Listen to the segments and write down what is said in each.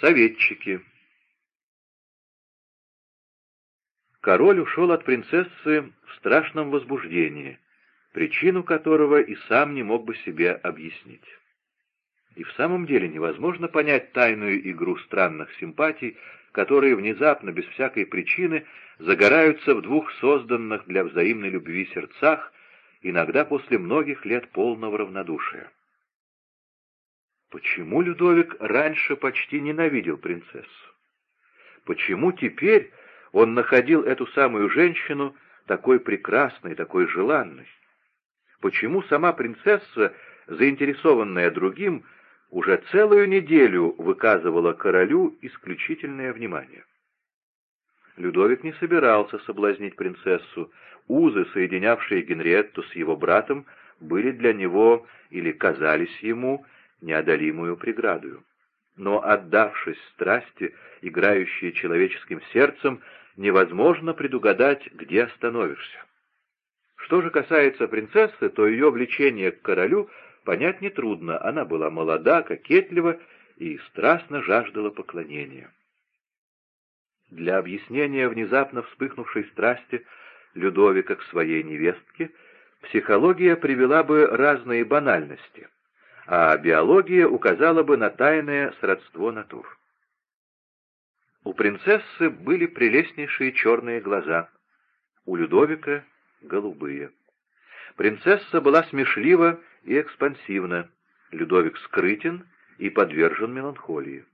Советчики Король ушел от принцессы в страшном возбуждении, причину которого и сам не мог бы себе объяснить. И в самом деле невозможно понять тайную игру странных симпатий, которые внезапно, без всякой причины, загораются в двух созданных для взаимной любви сердцах, иногда после многих лет полного равнодушия. Почему Людовик раньше почти ненавидел принцессу? Почему теперь он находил эту самую женщину такой прекрасной, такой желанной? Почему сама принцесса, заинтересованная другим, уже целую неделю выказывала королю исключительное внимание? Людовик не собирался соблазнить принцессу. Узы, соединявшие Генриетту с его братом, были для него или казались ему неодолимую преградою. Но, отдавшись страсти, играющей человеческим сердцем, невозможно предугадать, где остановишься. Что же касается принцессы, то ее влечение к королю понять нетрудно. Она была молода, кокетлива и страстно жаждала поклонения. Для объяснения внезапно вспыхнувшей страсти Людовика к своей невестке психология привела бы разные банальности — а биология указала бы на тайное сродство натур. У принцессы были прелестнейшие черные глаза, у Людовика — голубые. Принцесса была смешлива и экспансивна, Людовик скрытен и подвержен меланхолии.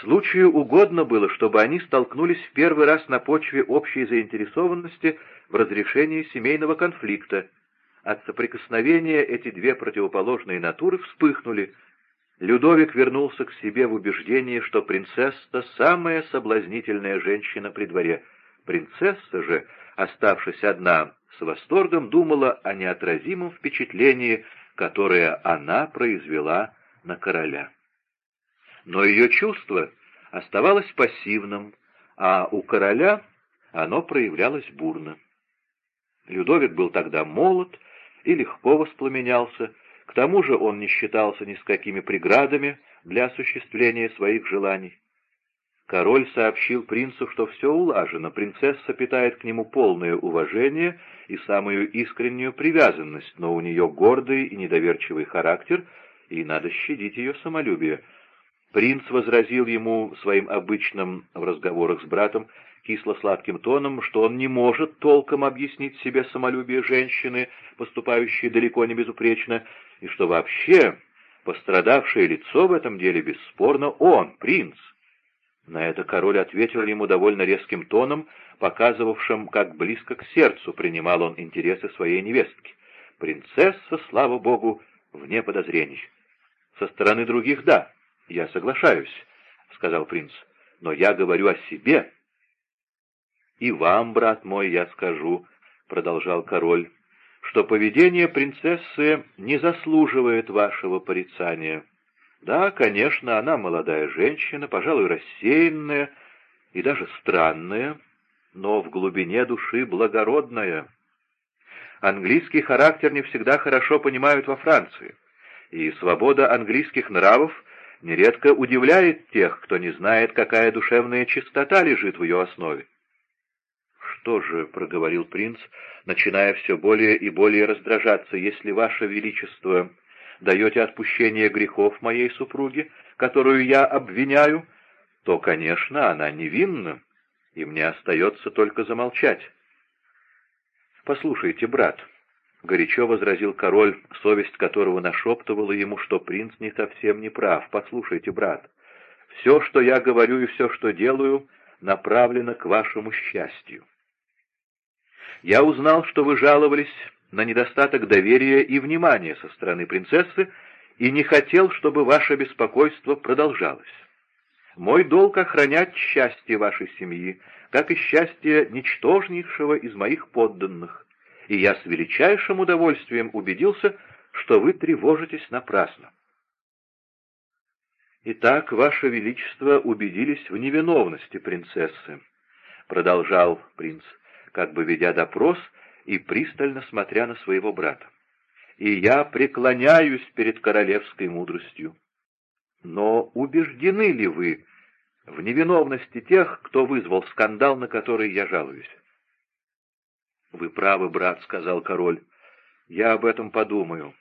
Случаю угодно было, чтобы они столкнулись в первый раз на почве общей заинтересованности в разрешении семейного конфликта — от соприкосновения эти две противоположные натуры вспыхнули. Людовик вернулся к себе в убеждении, что принцесса — самая соблазнительная женщина при дворе. Принцесса же, оставшись одна, с восторгом думала о неотразимом впечатлении, которое она произвела на короля. Но ее чувство оставалось пассивным, а у короля оно проявлялось бурно. Людовик был тогда молод, и легко воспламенялся, к тому же он не считался ни с какими преградами для осуществления своих желаний. Король сообщил принцу, что все улажено, принцесса питает к нему полное уважение и самую искреннюю привязанность, но у нее гордый и недоверчивый характер, и надо щадить ее самолюбие. Принц возразил ему своим обычным в разговорах с братом кисло-сладким тоном, что он не может толком объяснить себе самолюбие женщины, поступающей далеко не безупречно, и что вообще пострадавшее лицо в этом деле бесспорно он, принц. На это король ответил ему довольно резким тоном, показывавшим, как близко к сердцу принимал он интересы своей невестки. Принцесса, слава богу, вне подозрений. Со стороны других — да, я соглашаюсь, — сказал принц, — но я говорю о себе, — «И вам, брат мой, я скажу», — продолжал король, — «что поведение принцессы не заслуживает вашего порицания. Да, конечно, она молодая женщина, пожалуй, рассеянная и даже странная, но в глубине души благородная. Английский характер не всегда хорошо понимают во Франции, и свобода английских нравов нередко удивляет тех, кто не знает, какая душевная чистота лежит в ее основе что же, — проговорил принц, начиная все более и более раздражаться, — если, ваше величество, даете отпущение грехов моей супруге, которую я обвиняю, то, конечно, она невинна, и мне остается только замолчать. «Послушайте, брат», — горячо возразил король, совесть которого нашептывала ему, что принц не совсем не прав. «Послушайте, брат, все, что я говорю и все, что делаю, направлено к вашему счастью. Я узнал, что вы жаловались на недостаток доверия и внимания со стороны принцессы, и не хотел, чтобы ваше беспокойство продолжалось. Мой долг — охранять счастье вашей семьи, как и счастье ничтожнейшего из моих подданных, и я с величайшим удовольствием убедился, что вы тревожитесь напрасно. «Итак, Ваше Величество убедились в невиновности принцессы», — продолжал принц как бы ведя допрос и пристально смотря на своего брата. «И я преклоняюсь перед королевской мудростью. Но убеждены ли вы, в невиновности тех, кто вызвал скандал, на который я жалуюсь. «Вы правы, брат», — сказал король. «Я об этом подумаю».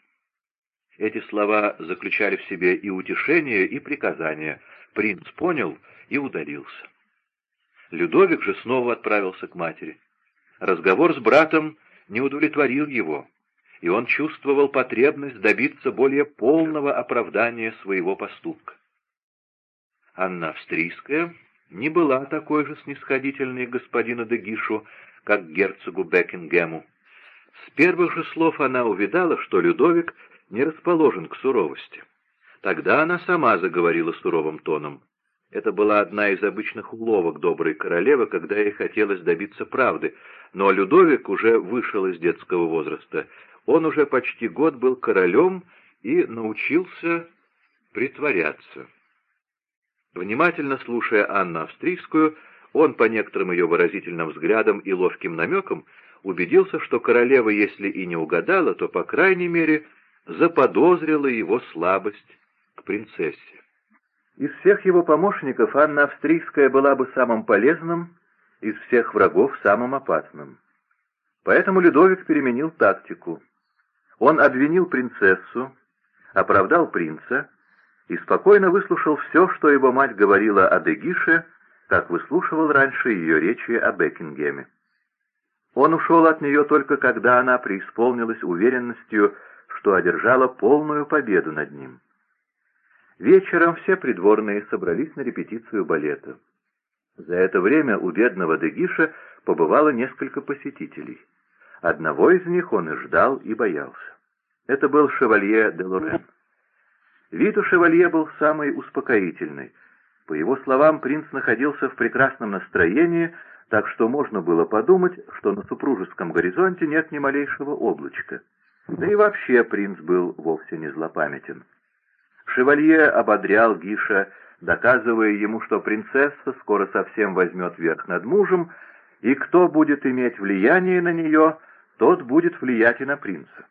Эти слова заключали в себе и утешение, и приказание. Принц понял и удалился. Людовик же снова отправился к матери. Разговор с братом не удовлетворил его, и он чувствовал потребность добиться более полного оправдания своего поступка. Анна Австрийская не была такой же снисходительной к господину Дегишу, как герцогу Бекингему. С первых же слов она увидала, что Людовик не расположен к суровости. Тогда она сама заговорила суровым тоном. Это была одна из обычных уловок доброй королевы, когда ей хотелось добиться правды, но Людовик уже вышел из детского возраста. Он уже почти год был королем и научился притворяться. Внимательно слушая Анну Австрийскую, он, по некоторым ее выразительным взглядам и ловким намекам, убедился, что королева, если и не угадала, то, по крайней мере, заподозрила его слабость к принцессе. Из всех его помощников Анна Австрийская была бы самым полезным, из всех врагов самым опасным. Поэтому Людовик переменил тактику. Он обвинил принцессу, оправдал принца и спокойно выслушал все, что его мать говорила о Дегише, как выслушивал раньше ее речи о Бекингеме. Он ушел от нее только когда она преисполнилась уверенностью, что одержала полную победу над ним. Вечером все придворные собрались на репетицию балета. За это время у бедного Дегиша побывало несколько посетителей. Одного из них он и ждал, и боялся. Это был шевалье де Лорен. Вид у шевалье был самый успокоительный. По его словам, принц находился в прекрасном настроении, так что можно было подумать, что на супружеском горизонте нет ни малейшего облачка. Да и вообще принц был вовсе не злопамятен. Шевалье ободрял Гиша, доказывая ему, что принцесса скоро совсем возьмет верх над мужем, и кто будет иметь влияние на нее, тот будет влиять и на принца.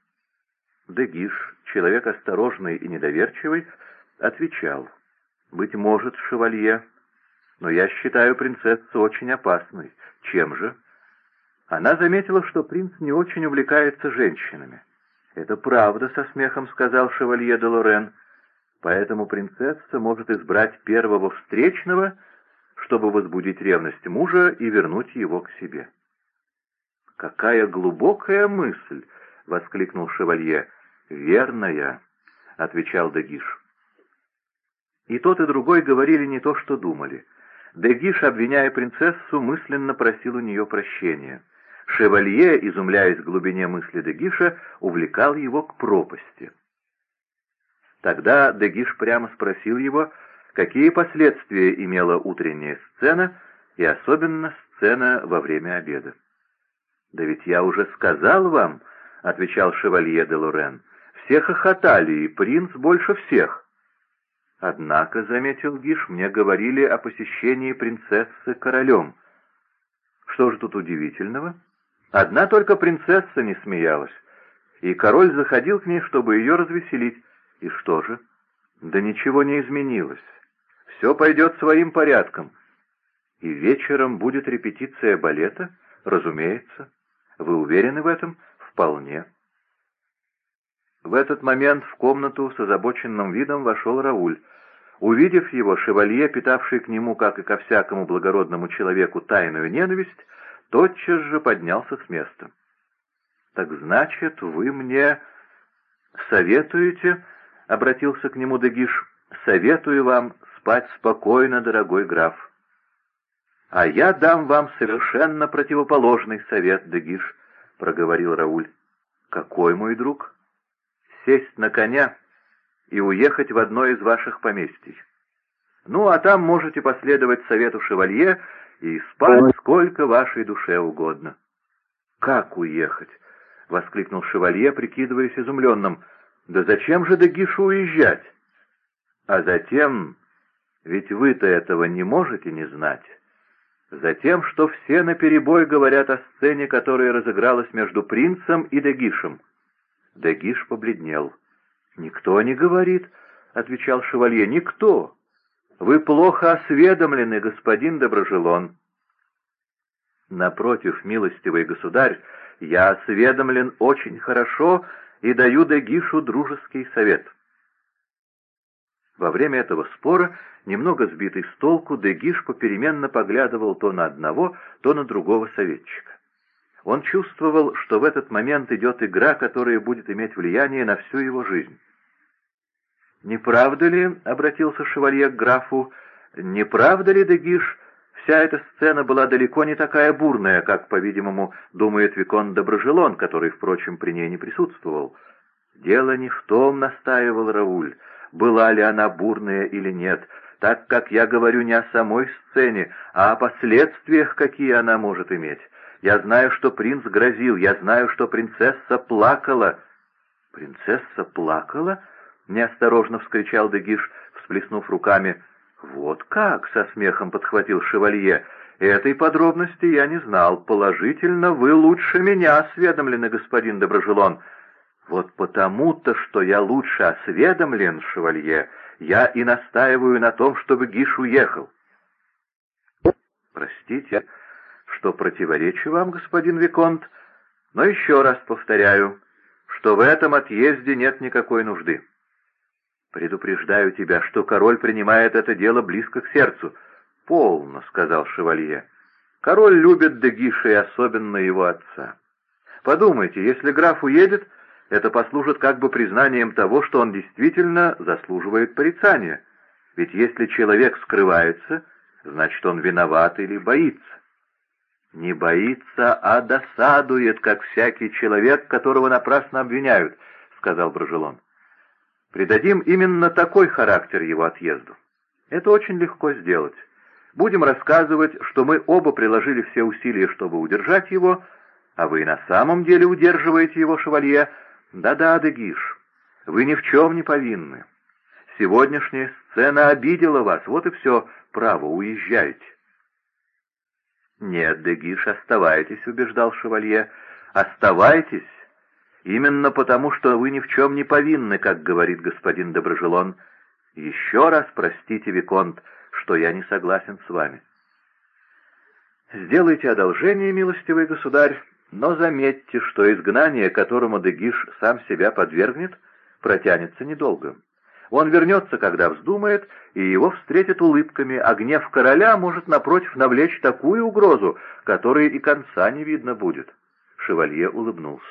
Дегиш, человек осторожный и недоверчивый, отвечал, «Быть может, шевалье, но я считаю принцессу очень опасной. Чем же?» Она заметила, что принц не очень увлекается женщинами. «Это правда», — со смехом сказал шевалье де Лорен, «поэтому принцесса может избрать первого встречного, чтобы возбудить ревность мужа и вернуть его к себе». «Какая глубокая мысль!» — воскликнул шевалье. «Верная», — отвечал Дегиш. И тот, и другой говорили не то, что думали. Дегиш, обвиняя принцессу, мысленно просил у нее прощения. Шевалье, изумляясь глубине мысли Дегиша, увлекал его к пропасти. Тогда Дегиш прямо спросил его, какие последствия имела утренняя сцена, и особенно сцена во время обеда. «Да ведь я уже сказал вам», — отвечал шевалье де Лорен, все хохотали, и принц больше всех. Однако, — заметил Гиш, — мне говорили о посещении принцессы королем. Что же тут удивительного? Одна только принцесса не смеялась, и король заходил к ней, чтобы ее развеселить. И что же? Да ничего не изменилось. Все пойдет своим порядком. И вечером будет репетиция балета? Разумеется. Вы уверены в этом? Вполне. В этот момент в комнату с озабоченным видом вошел Рауль. Увидев его, шевалье, питавший к нему, как и ко всякому благородному человеку, тайную ненависть, тотчас же поднялся с места. «Так значит, вы мне советуете?» — обратился к нему Дегиш. «Советую вам спать спокойно, дорогой граф». «А я дам вам совершенно противоположный совет, Дегиш», — проговорил Рауль. «Какой мой друг?» сесть на коня и уехать в одно из ваших поместий. Ну, а там можете последовать совету шевалье и спать сколько вашей душе угодно. «Как уехать?» — воскликнул шевалье, прикидываясь изумленным. «Да зачем же Дагишу уезжать?» «А затем, ведь вы-то этого не можете не знать, затем, что все наперебой говорят о сцене, которая разыгралась между принцем и Дагишем. Дегиш побледнел. «Никто не говорит», — отвечал шевалье, — «никто. Вы плохо осведомлены, господин Доброжелон. Напротив, милостивый государь, я осведомлен очень хорошо и даю Дегишу дружеский совет. Во время этого спора, немного сбитый с толку, Дегиш попеременно поглядывал то на одного, то на другого советчика. Он чувствовал, что в этот момент идет игра, которая будет иметь влияние на всю его жизнь. «Не правда ли, — обратился шевалье к графу, — не правда ли, Дегиш, вся эта сцена была далеко не такая бурная, как, по-видимому, думает Викон Доброжелон, который, впрочем, при ней не присутствовал?» «Дело не в том, — настаивал Рауль, — была ли она бурная или нет, так как я говорю не о самой сцене, а о последствиях, какие она может иметь. Я знаю, что принц грозил, я знаю, что принцесса плакала». «Принцесса плакала?» — неосторожно вскричал Дегиш, всплеснув руками. «Вот как!» — со смехом подхватил шевалье. «Этой подробности я не знал. Положительно, вы лучше меня осведомлены, господин Доброжелон». «Вот потому-то, что я лучше осведомлен, шевалье, я и настаиваю на том, чтобы Гиш уехал». «Простите, что противоречу вам, господин Виконт, но еще раз повторяю, что в этом отъезде нет никакой нужды. Предупреждаю тебя, что король принимает это дело близко к сердцу. «Полно», — сказал шевалье. «Король любит Дегиша и особенно его отца. Подумайте, если граф уедет, это послужит как бы признанием того, что он действительно заслуживает порицания. Ведь если человек скрывается, значит, он виноват или боится. Не боится, а досадует, как всякий человек, которого напрасно обвиняют, — сказал Брожелон. Придадим именно такой характер его отъезду. Это очень легко сделать. Будем рассказывать, что мы оба приложили все усилия, чтобы удержать его, а вы на самом деле удерживаете его, шевалье. Да-да, Дегиш, вы ни в чем не повинны. Сегодняшняя сцена обидела вас, вот и все, право, уезжайте. «Нет, Дегиш, оставайтесь», — убеждал шевалье. «Оставайтесь, именно потому, что вы ни в чем не повинны, как говорит господин Доброжелон. Еще раз простите, Виконт, что я не согласен с вами». «Сделайте одолжение, милостивый государь, но заметьте, что изгнание, которому Дегиш сам себя подвергнет, протянется недолго». Он вернется, когда вздумает, и его встретят улыбками, а гнев короля может, напротив, навлечь такую угрозу, которой и конца не видно будет. Шевалье улыбнулся.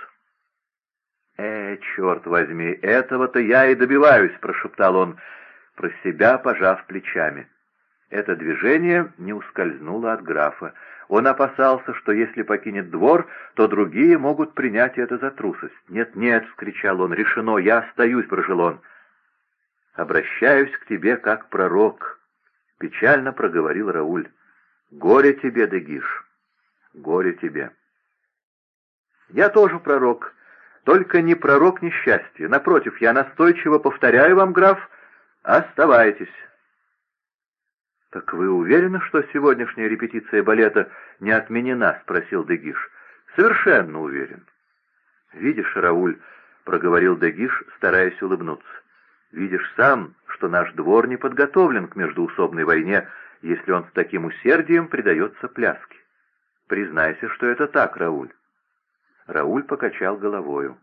«Э, черт возьми, этого-то я и добиваюсь», — прошептал он, про себя пожав плечами. Это движение не ускользнуло от графа. Он опасался, что если покинет двор, то другие могут принять это за трусость. «Нет-нет», — вскричал он, — «решено, я остаюсь, Брожелон» обращаюсь к тебе как пророк», — печально проговорил Рауль. «Горе тебе, Дегиш, горе тебе». «Я тоже пророк, только не пророк несчастья. Напротив, я настойчиво повторяю вам, граф, оставайтесь». «Так вы уверены, что сегодняшняя репетиция балета не отменена?» — спросил Дегиш. «Совершенно уверен». «Видишь, Рауль», — проговорил Дегиш, стараясь улыбнуться, Видишь сам, что наш двор не подготовлен к междуусобной войне, если он с таким усердием предается пляске. Признайся, что это так, Рауль. Рауль покачал головою.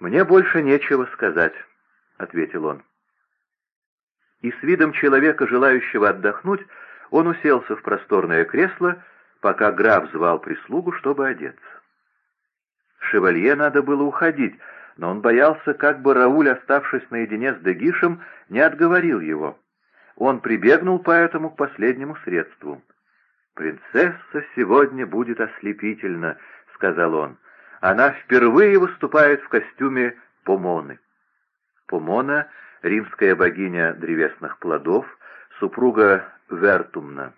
«Мне больше нечего сказать», — ответил он. И с видом человека, желающего отдохнуть, он уселся в просторное кресло, пока граф звал прислугу, чтобы одеться. Шевалье надо было уходить, но он боялся, как бы Рауль, оставшись наедине с Дегишем, не отговорил его. Он прибегнул поэтому к последнему средству. «Принцесса сегодня будет ослепительна», — сказал он. «Она впервые выступает в костюме Помоны». Помона — римская богиня древесных плодов, супруга Вертумна.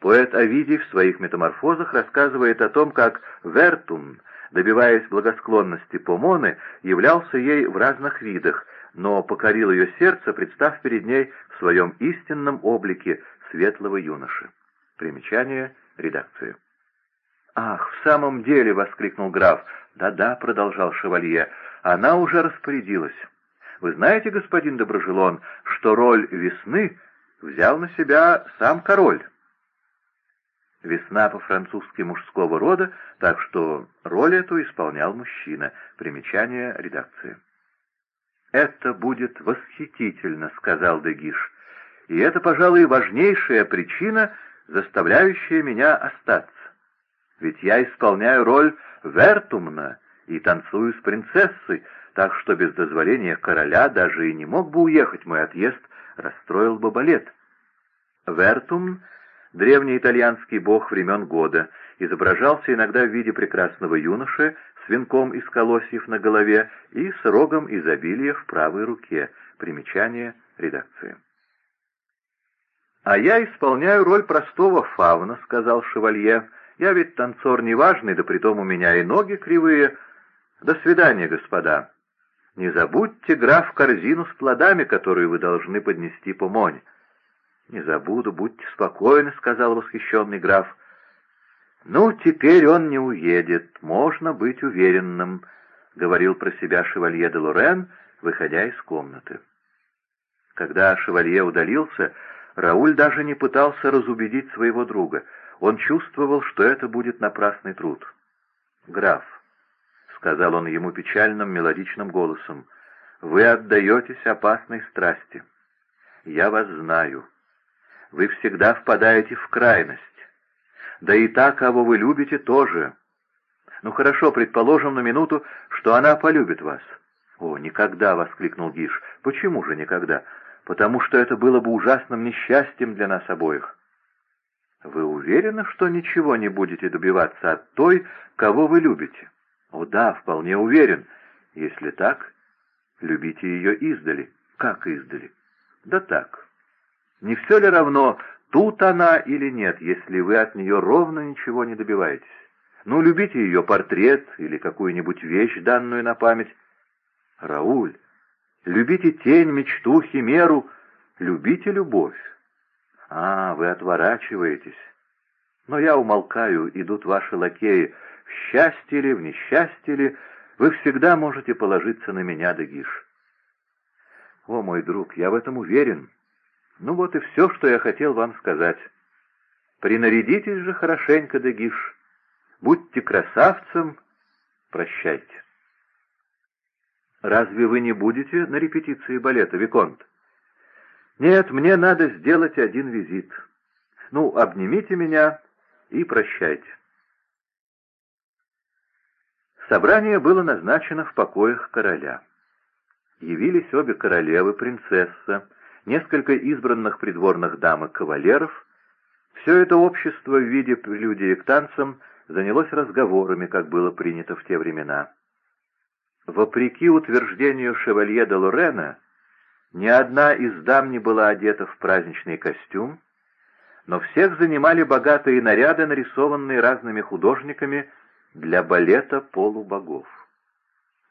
Поэт Овидий в своих метаморфозах рассказывает о том, как Вертум — добиваясь благосклонности Помоны, являлся ей в разных видах, но покорил ее сердце, представ перед ней в своем истинном облике светлого юноши. Примечание редакции. «Ах, в самом деле!» — воскликнул граф. «Да-да», — продолжал шевалье, — «она уже распорядилась. Вы знаете, господин Доброжелон, что роль весны взял на себя сам король. Весна по-французски мужского рода, так что роль эту исполнял мужчина. Примечание редакции. «Это будет восхитительно», — сказал Дегиш. «И это, пожалуй, важнейшая причина, заставляющая меня остаться. Ведь я исполняю роль Вертумна и танцую с принцессой, так что без дозволения короля даже и не мог бы уехать мой отъезд, расстроил бы балет. Вертумн — древний итальянский бог времен года, изображался иногда в виде прекрасного юноши с венком из колосьев на голове и с рогом изобилия в правой руке. Примечание редакции. «А я исполняю роль простого фауна», — сказал шевалье. «Я ведь танцор неважный, да притом у меня и ноги кривые. До свидания, господа. Не забудьте, граф, корзину с плодами, которую вы должны поднести по Монь». «Не забуду, будьте спокойны», — сказал восхищенный граф. «Ну, теперь он не уедет, можно быть уверенным», — говорил про себя шевалье де Лорен, выходя из комнаты. Когда шевалье удалился, Рауль даже не пытался разубедить своего друга. Он чувствовал, что это будет напрасный труд. «Граф», — сказал он ему печальным мелодичным голосом, — «вы отдаетесь опасной страсти. Я вас знаю. Вы всегда впадаете в крайность. Да и та, кого вы любите, тоже. Ну хорошо, предположим на минуту, что она полюбит вас. «О, никогда!» — воскликнул Гиш. «Почему же никогда? Потому что это было бы ужасным несчастьем для нас обоих». «Вы уверены, что ничего не будете добиваться от той, кого вы любите?» «О да, вполне уверен. Если так, любите ее издали». «Как издали?» «Да так. Не все ли равно, Тут она или нет, если вы от нее ровно ничего не добиваетесь. Ну, любите ее портрет или какую-нибудь вещь, данную на память. Рауль, любите тень, мечту, химеру, любите любовь. А, вы отворачиваетесь. Но я умолкаю, идут ваши лакеи. В счастье ли, в несчастье ли, вы всегда можете положиться на меня, Дагиш. О, мой друг, я в этом уверен. Ну вот и все, что я хотел вам сказать. Принарядитесь же хорошенько, Дегиш. Будьте красавцем. Прощайте. Разве вы не будете на репетиции балета, Виконт? Нет, мне надо сделать один визит. Ну, обнимите меня и прощайте. Собрание было назначено в покоях короля. Явились обе королевы, принцесса, несколько избранных придворных дам и кавалеров, все это общество в виде прелюдии к танцам занялось разговорами, как было принято в те времена. Вопреки утверждению шевалье де Лорена, ни одна из дам не была одета в праздничный костюм, но всех занимали богатые наряды, нарисованные разными художниками для балета полубогов.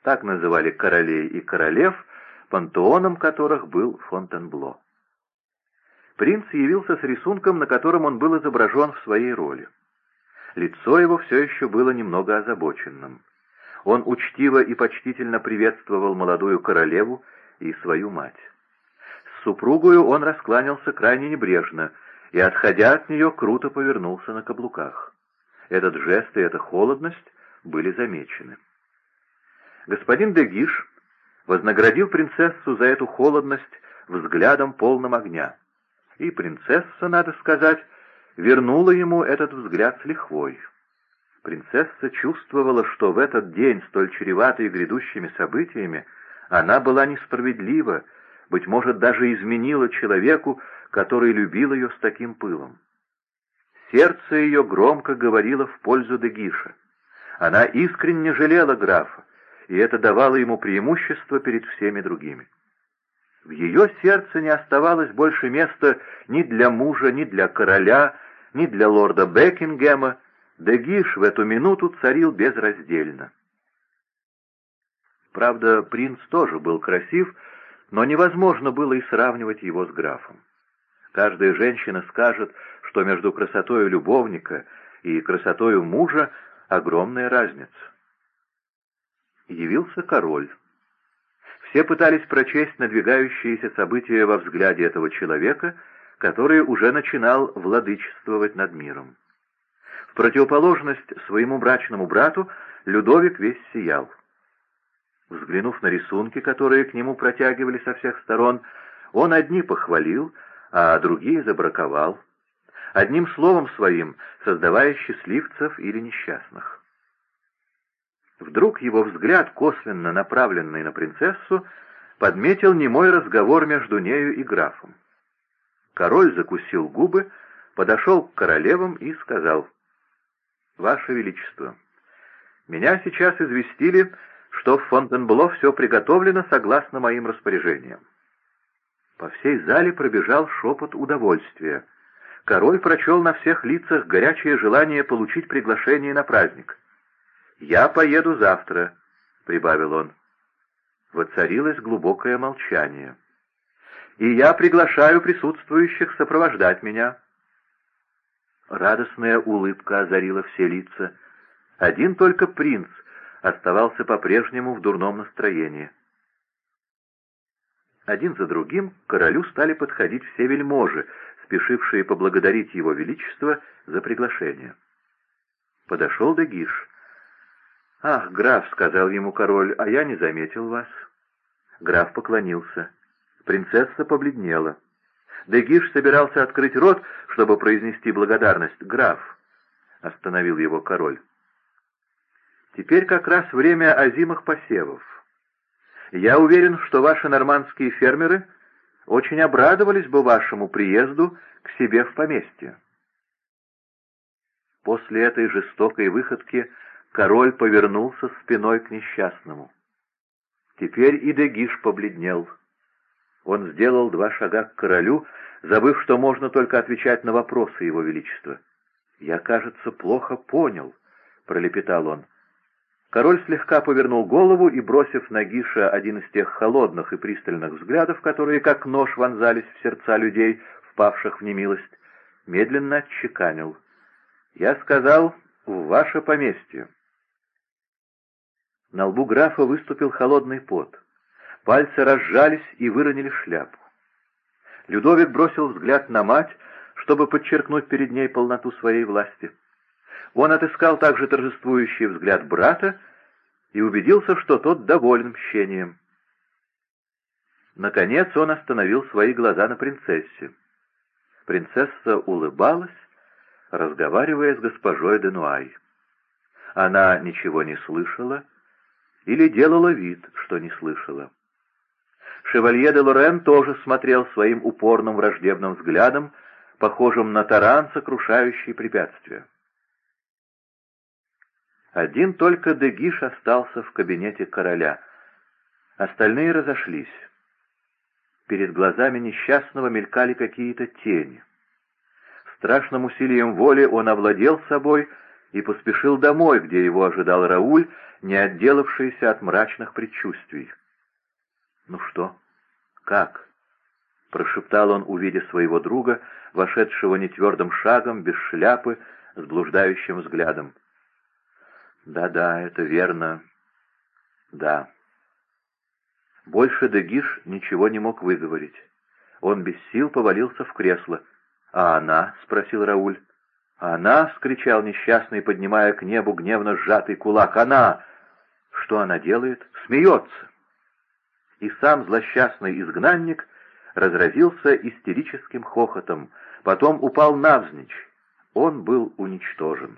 Так называли королей и королев — пантеоном которых был Фонтенбло. Принц явился с рисунком, на котором он был изображен в своей роли. Лицо его все еще было немного озабоченным. Он учтиво и почтительно приветствовал молодую королеву и свою мать. С супругою он раскланялся крайне небрежно и, отходя от нее, круто повернулся на каблуках. Этот жест и эта холодность были замечены. Господин Дегиш вознаградил принцессу за эту холодность взглядом полным огня. И принцесса, надо сказать, вернула ему этот взгляд с лихвой. Принцесса чувствовала, что в этот день, столь чреватый грядущими событиями, она была несправедлива, быть может, даже изменила человеку, который любил ее с таким пылом. Сердце ее громко говорило в пользу Дегиша. Она искренне жалела графа, и это давало ему преимущество перед всеми другими. В ее сердце не оставалось больше места ни для мужа, ни для короля, ни для лорда Бекингема, Дегиш в эту минуту царил безраздельно. Правда, принц тоже был красив, но невозможно было и сравнивать его с графом. Каждая женщина скажет, что между красотой любовника и красотой мужа огромная разница явился король. Все пытались прочесть надвигающиеся события во взгляде этого человека, который уже начинал владычествовать над миром. В противоположность своему брачному брату Людовик весь сиял. Взглянув на рисунки, которые к нему протягивали со всех сторон, он одни похвалил, а другие забраковал, одним словом своим создавая счастливцев или несчастных. Вдруг его взгляд, косвенно направленный на принцессу, подметил немой разговор между нею и графом. Король закусил губы, подошел к королевам и сказал, «Ваше Величество, меня сейчас известили, что в Фонтенбло все приготовлено согласно моим распоряжениям. По всей зале пробежал шепот удовольствия. Король прочел на всех лицах горячее желание получить приглашение на праздник. «Я поеду завтра», — прибавил он. Воцарилось глубокое молчание. «И я приглашаю присутствующих сопровождать меня». Радостная улыбка озарила все лица. Один только принц оставался по-прежнему в дурном настроении. Один за другим к королю стали подходить все вельможи, спешившие поблагодарить его величество за приглашение. Подошел Дегиш. «Ах, граф», — сказал ему король, — «а я не заметил вас». Граф поклонился. Принцесса побледнела. Дегиш собирался открыть рот, чтобы произнести благодарность. «Граф», — остановил его король, — «теперь как раз время озимых посевов. Я уверен, что ваши нормандские фермеры очень обрадовались бы вашему приезду к себе в поместье». После этой жестокой выходки Король повернулся спиной к несчастному. Теперь и Дегиш побледнел. Он сделал два шага к королю, забыв, что можно только отвечать на вопросы его величества. «Я, кажется, плохо понял», — пролепетал он. Король слегка повернул голову и, бросив на Гиша один из тех холодных и пристальных взглядов, которые как нож вонзались в сердца людей, впавших в немилость, медленно отчеканил. «Я сказал, в ваше поместье». На лбу графа выступил холодный пот. Пальцы разжались и выронили шляпу. Людовик бросил взгляд на мать, чтобы подчеркнуть перед ней полноту своей власти. Он отыскал также торжествующий взгляд брата и убедился, что тот доволен мщением. Наконец он остановил свои глаза на принцессе. Принцесса улыбалась, разговаривая с госпожой Денуай. Она ничего не слышала, или делала вид, что не слышала. Шевалье де Лорен тоже смотрел своим упорным враждебным взглядом, похожим на таран, сокрушающий препятствия. Один только Дегиш остался в кабинете короля. Остальные разошлись. Перед глазами несчастного мелькали какие-то тени. Страшным усилием воли он овладел собой и поспешил домой, где его ожидал Рауль, не отделавшийся от мрачных предчувствий. «Ну что? Как?» — прошептал он, увидя своего друга, вошедшего нетвердым шагом, без шляпы, с блуждающим взглядом. «Да-да, это верно. Да». Больше Дегиш ничего не мог выговорить. Он без сил повалился в кресло. «А она?» — спросил Рауль. «Она!» — скричал несчастный, поднимая к небу гневно сжатый кулак. «Она!» Что она делает? Смеется. И сам злосчастный изгнанник разразился истерическим хохотом, потом упал навзничь. Он был уничтожен.